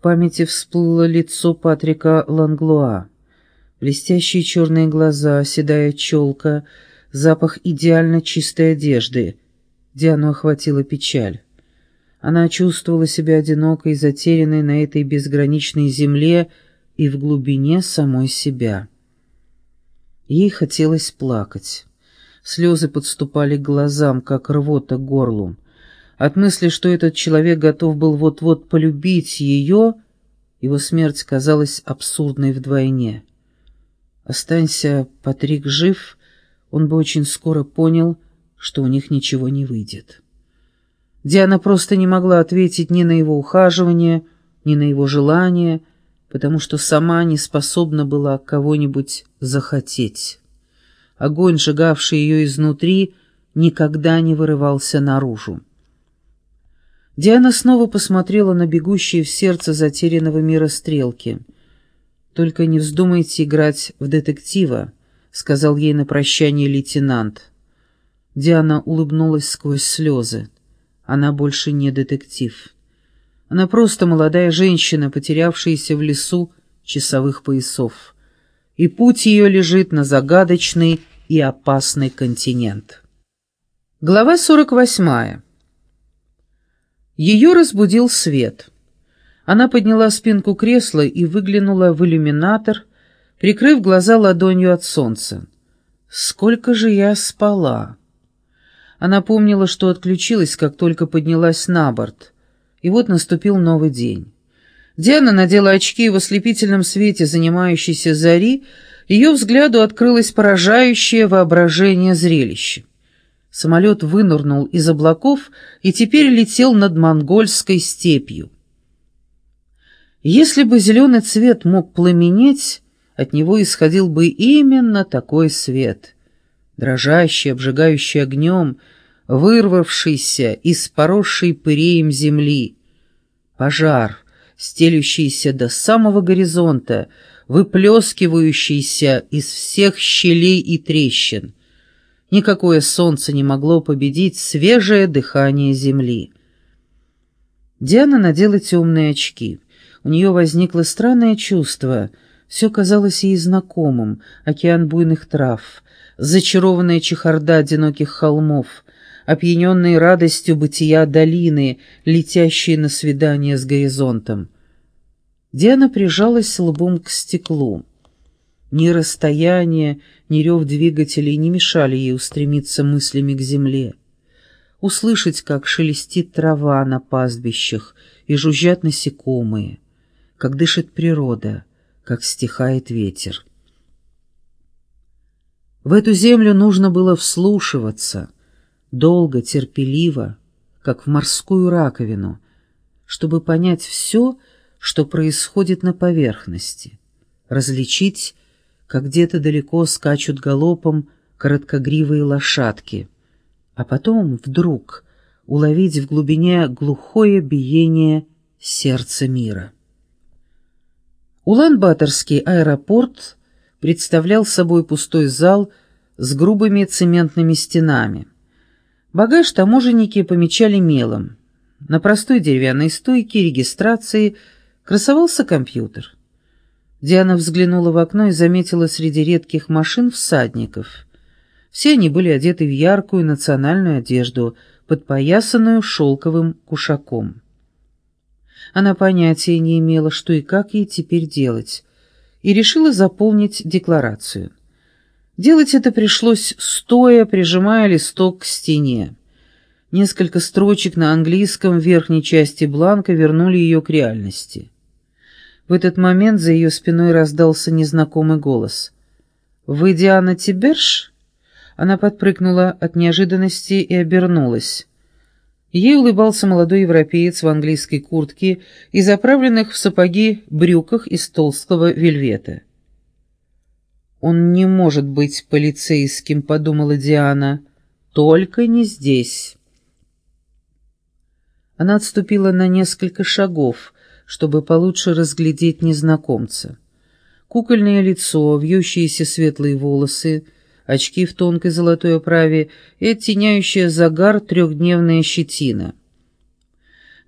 памяти всплыло лицо Патрика Ланглуа. Блестящие черные глаза, седая челка, запах идеально чистой одежды. Диану охватила печаль. Она чувствовала себя одинокой, затерянной на этой безграничной земле и в глубине самой себя. Ей хотелось плакать. Слезы подступали к глазам, как рвота к горлу. От мысли, что этот человек готов был вот-вот полюбить ее, его смерть казалась абсурдной вдвойне. Останься Патрик жив, он бы очень скоро понял, что у них ничего не выйдет. Диана просто не могла ответить ни на его ухаживание, ни на его желание, потому что сама не способна была кого-нибудь захотеть. Огонь, сжигавший ее изнутри, никогда не вырывался наружу. Диана снова посмотрела на бегущие в сердце затерянного мира стрелки. «Только не вздумайте играть в детектива», — сказал ей на прощание лейтенант. Диана улыбнулась сквозь слезы. Она больше не детектив. Она просто молодая женщина, потерявшаяся в лесу часовых поясов. И путь ее лежит на загадочный и опасный континент. Глава 48. Ее разбудил свет. Она подняла спинку кресла и выглянула в иллюминатор, прикрыв глаза ладонью от солнца. «Сколько же я спала!» Она помнила, что отключилась, как только поднялась на борт. И вот наступил новый день. Диана надела очки в ослепительном свете занимающейся зари, ее взгляду открылось поражающее воображение зрелище. Самолет вынырнул из облаков и теперь летел над монгольской степью. Если бы зеленый цвет мог пламенеть, от него исходил бы именно такой свет — дрожащий, обжигающий огнем, вырвавшийся из поросшей пыреем земли. Пожар, стелющийся до самого горизонта, выплескивающийся из всех щелей и трещин. Никакое солнце не могло победить свежее дыхание земли. Диана надела темные очки. У нее возникло странное чувство. Все казалось ей знакомым. Океан буйных трав, зачарованная чехарда одиноких холмов, опьяненные радостью бытия долины, летящие на свидание с горизонтом. Диана прижалась лбом к стеклу. Ни расстояние, ни рев двигателей не мешали ей устремиться мыслями к земле. Услышать, как шелестит трава на пастбищах и жужжат насекомые, как дышит природа, как стихает ветер. В эту землю нужно было вслушиваться, долго, терпеливо, как в морскую раковину, чтобы понять все, что происходит на поверхности, различить, как где-то далеко скачут галопом короткогривые лошадки, а потом вдруг уловить в глубине глухое биение сердца мира. Улан-Баторский аэропорт представлял собой пустой зал с грубыми цементными стенами. Багаж таможенники помечали мелом. На простой деревянной стойке регистрации красовался компьютер. Диана взглянула в окно и заметила среди редких машин всадников. Все они были одеты в яркую национальную одежду, подпоясанную шелковым кушаком. Она понятия не имела, что и как ей теперь делать, и решила заполнить декларацию. Делать это пришлось стоя, прижимая листок к стене. Несколько строчек на английском в верхней части бланка вернули ее к реальности. В этот момент за ее спиной раздался незнакомый голос. «Вы Диана Тиберш?» Она подпрыгнула от неожиданности и обернулась. Ей улыбался молодой европеец в английской куртке и заправленных в сапоги брюках из толстого вельвета. «Он не может быть полицейским», — подумала Диана. «Только не здесь». Она отступила на несколько шагов, чтобы получше разглядеть незнакомца. Кукольное лицо, вьющиеся светлые волосы — очки в тонкой золотой оправе и оттеняющая загар трехдневная щетина.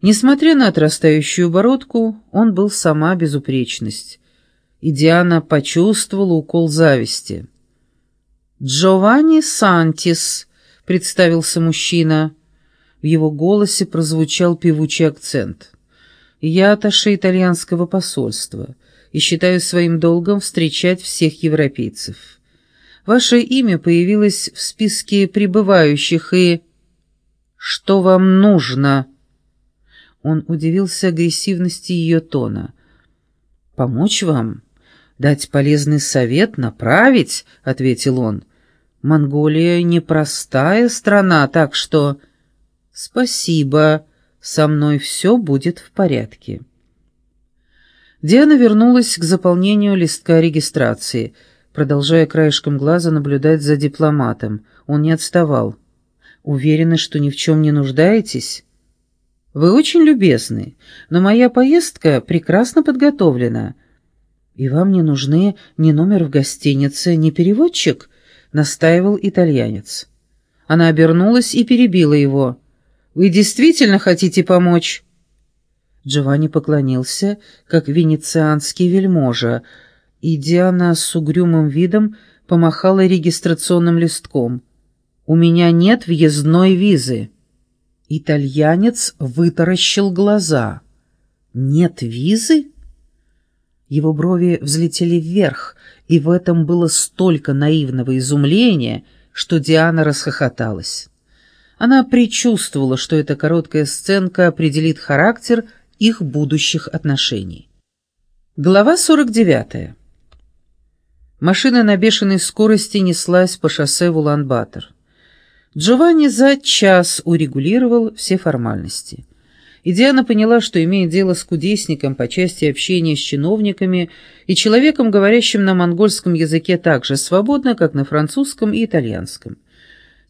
Несмотря на отрастающую бородку, он был сама безупречность, и Диана почувствовала укол зависти. «Джованни Сантис», — представился мужчина. В его голосе прозвучал певучий акцент. «Я аташе итальянского посольства и считаю своим долгом встречать всех европейцев. Ваше имя появилось в списке прибывающих и...» «Что вам нужно?» Он удивился агрессивности ее тона. «Помочь вам? Дать полезный совет? Направить?» — ответил он. «Монголия непростая страна, так что...» «Спасибо, со мной все будет в порядке». Диана вернулась к заполнению листка регистрации, продолжая краешком глаза наблюдать за дипломатом. Он не отставал. «Уверены, что ни в чем не нуждаетесь?» Вы очень любезны, но моя поездка прекрасно подготовлена. И вам не нужны ни номер в гостинице, ни переводчик, настаивал итальянец. Она обернулась и перебила его. Вы действительно хотите помочь? Джованни поклонился, как венецианский вельможа, и Диана с угрюмым видом помахала регистрационным листком. «У меня нет въездной визы». Итальянец вытаращил глаза. «Нет визы?» Его брови взлетели вверх, и в этом было столько наивного изумления, что Диана расхохоталась. Она предчувствовала, что эта короткая сценка определит характер их будущих отношений. Глава 49. Машина на бешеной скорости неслась по шоссе в Улан-Батор. Джованни за час урегулировал все формальности. И Диана поняла, что имеет дело с кудесником по части общения с чиновниками и человеком, говорящим на монгольском языке так же свободно, как на французском и итальянском.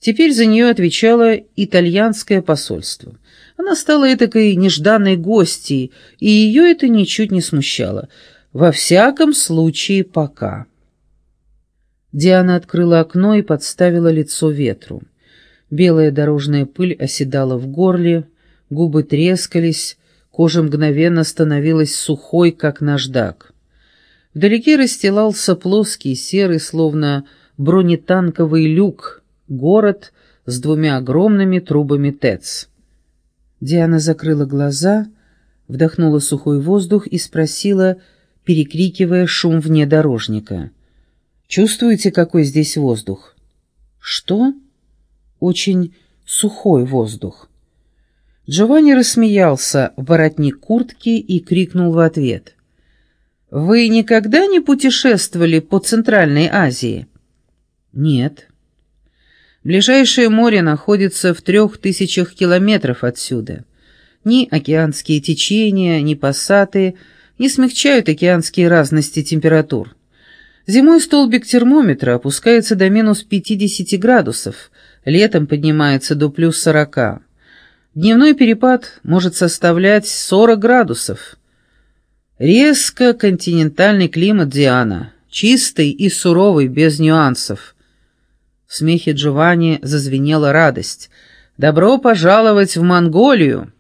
Теперь за нее отвечало итальянское посольство. Она стала этакой нежданной гостьей, и ее это ничуть не смущало. Во всяком случае, пока. Диана открыла окно и подставила лицо ветру. Белая дорожная пыль оседала в горле, губы трескались, кожа мгновенно становилась сухой, как наждак. Вдалеке расстилался плоский, серый, словно бронетанковый люк, город с двумя огромными трубами ТЭЦ. Диана закрыла глаза, вдохнула сухой воздух и спросила, перекрикивая шум внедорожника. «Чувствуете, какой здесь воздух?» «Что?» очень сухой воздух. Джованни рассмеялся в воротник куртки и крикнул в ответ. «Вы никогда не путешествовали по Центральной Азии?» «Нет». Ближайшее море находится в трех тысячах километров отсюда. Ни океанские течения, ни пассаты не смягчают океанские разности температур. Зимой столбик термометра опускается до минус 50 градусов, летом поднимается до плюс 40. Дневной перепад может составлять 40 градусов. Резко континентальный климат Диана, чистый и суровый, без нюансов. В смехе Джованни зазвенела радость. «Добро пожаловать в Монголию!»